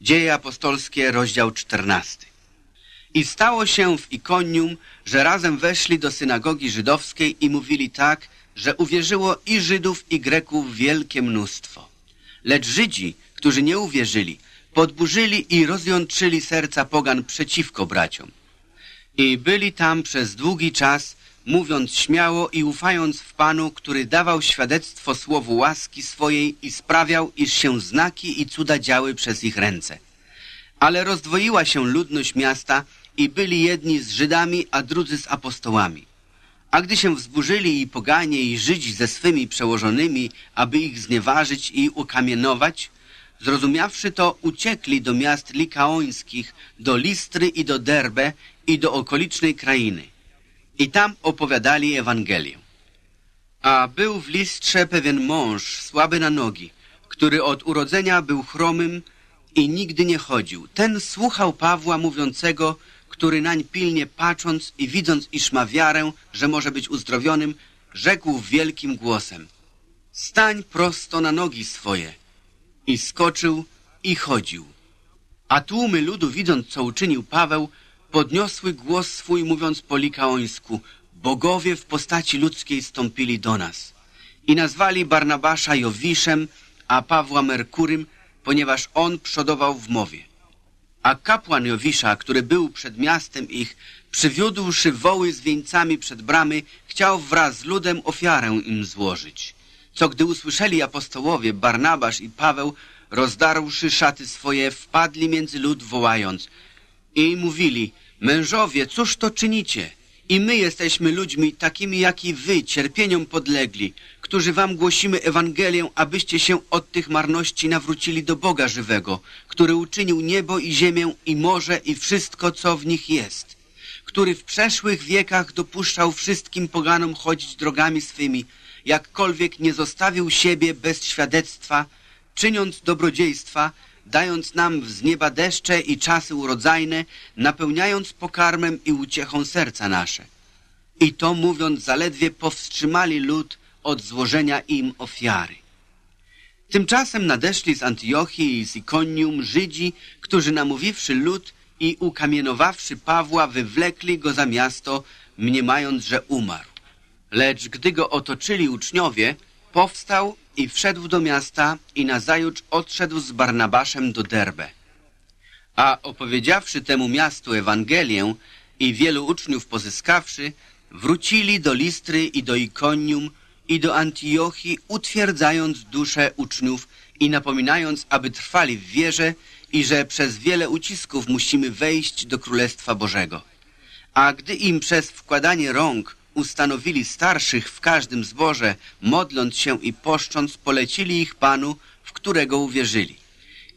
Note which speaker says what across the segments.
Speaker 1: Dzieje apostolskie, rozdział 14. I stało się w Ikonium, że razem weszli do synagogi żydowskiej i mówili tak, że uwierzyło i Żydów, i Greków wielkie mnóstwo. Lecz Żydzi, którzy nie uwierzyli, podburzyli i rozjątrzyli serca pogan przeciwko braciom. I byli tam przez długi czas, mówiąc śmiało i ufając w Panu, który dawał świadectwo słowu łaski swojej i sprawiał, iż się znaki i cuda działy przez ich ręce. Ale rozdwoiła się ludność miasta i byli jedni z Żydami, a drudzy z apostołami. A gdy się wzburzyli i poganie i Żydzi ze swymi przełożonymi, aby ich znieważyć i ukamienować, zrozumiawszy to, uciekli do miast likaońskich, do Listry i do Derbe i do okolicznej krainy. I tam opowiadali Ewangelię. A był w Listrze pewien mąż, słaby na nogi, który od urodzenia był chromym i nigdy nie chodził. Ten słuchał Pawła mówiącego, który nań pilnie patrząc i widząc, iż ma wiarę, że może być uzdrowionym, rzekł wielkim głosem Stań prosto na nogi swoje. I skoczył i chodził. A tłumy ludu, widząc, co uczynił Paweł, podniosły głos swój, mówiąc po likaońsku Bogowie w postaci ludzkiej stąpili do nas. I nazwali Barnabasza Jowiszem, a Pawła Merkurym, ponieważ on przodował w mowie. A kapłan Jowisza, który był przed miastem ich, przywiódłszy woły z wieńcami przed bramy, chciał wraz z ludem ofiarę im złożyć. Co gdy usłyszeli apostołowie, Barnabasz i Paweł, rozdarłszy szaty swoje, wpadli między lud wołając i mówili, mężowie, cóż to czynicie? I my jesteśmy ludźmi takimi jak i wy, cierpieniom podlegli, którzy wam głosimy Ewangelię, abyście się od tych marności nawrócili do Boga żywego, który uczynił niebo i ziemię i morze i wszystko, co w nich jest, który w przeszłych wiekach dopuszczał wszystkim poganom chodzić drogami swymi, jakkolwiek nie zostawił siebie bez świadectwa, czyniąc dobrodziejstwa, dając nam z nieba deszcze i czasy urodzajne, napełniając pokarmem i uciechą serca nasze. I to mówiąc, zaledwie powstrzymali lud od złożenia im ofiary. Tymczasem nadeszli z Antiochii i z Ikonium Żydzi, którzy namówiwszy lud i ukamienowawszy Pawła, wywlekli go za miasto, mniemając, że umarł. Lecz gdy go otoczyli uczniowie, powstał i wszedł do miasta i nazajutrz odszedł z Barnabaszem do Derbe. A opowiedziawszy temu miastu Ewangelię i wielu uczniów pozyskawszy, wrócili do Listry i do Ikonium i do Antiochii, utwierdzając dusze uczniów i napominając, aby trwali w wierze i że przez wiele ucisków musimy wejść do Królestwa Bożego. A gdy im przez wkładanie rąk ustanowili starszych w każdym zborze, modląc się i poszcząc, polecili ich Panu, w którego uwierzyli.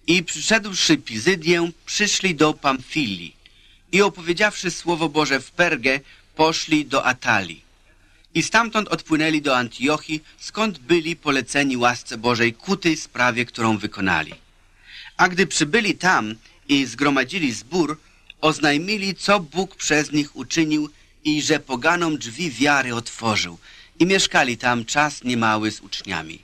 Speaker 1: I przyszedłszy Pizydię, przyszli do Pamfilii i opowiedziawszy Słowo Boże w Pergę, poszli do Atalii. I stamtąd odpłynęli do Antiochii, skąd byli poleceni łasce Bożej ku tej sprawie, którą wykonali. A gdy przybyli tam i zgromadzili zbór, oznajmili, co Bóg przez nich uczynił i że poganom drzwi wiary otworzył i mieszkali tam czas niemały z uczniami.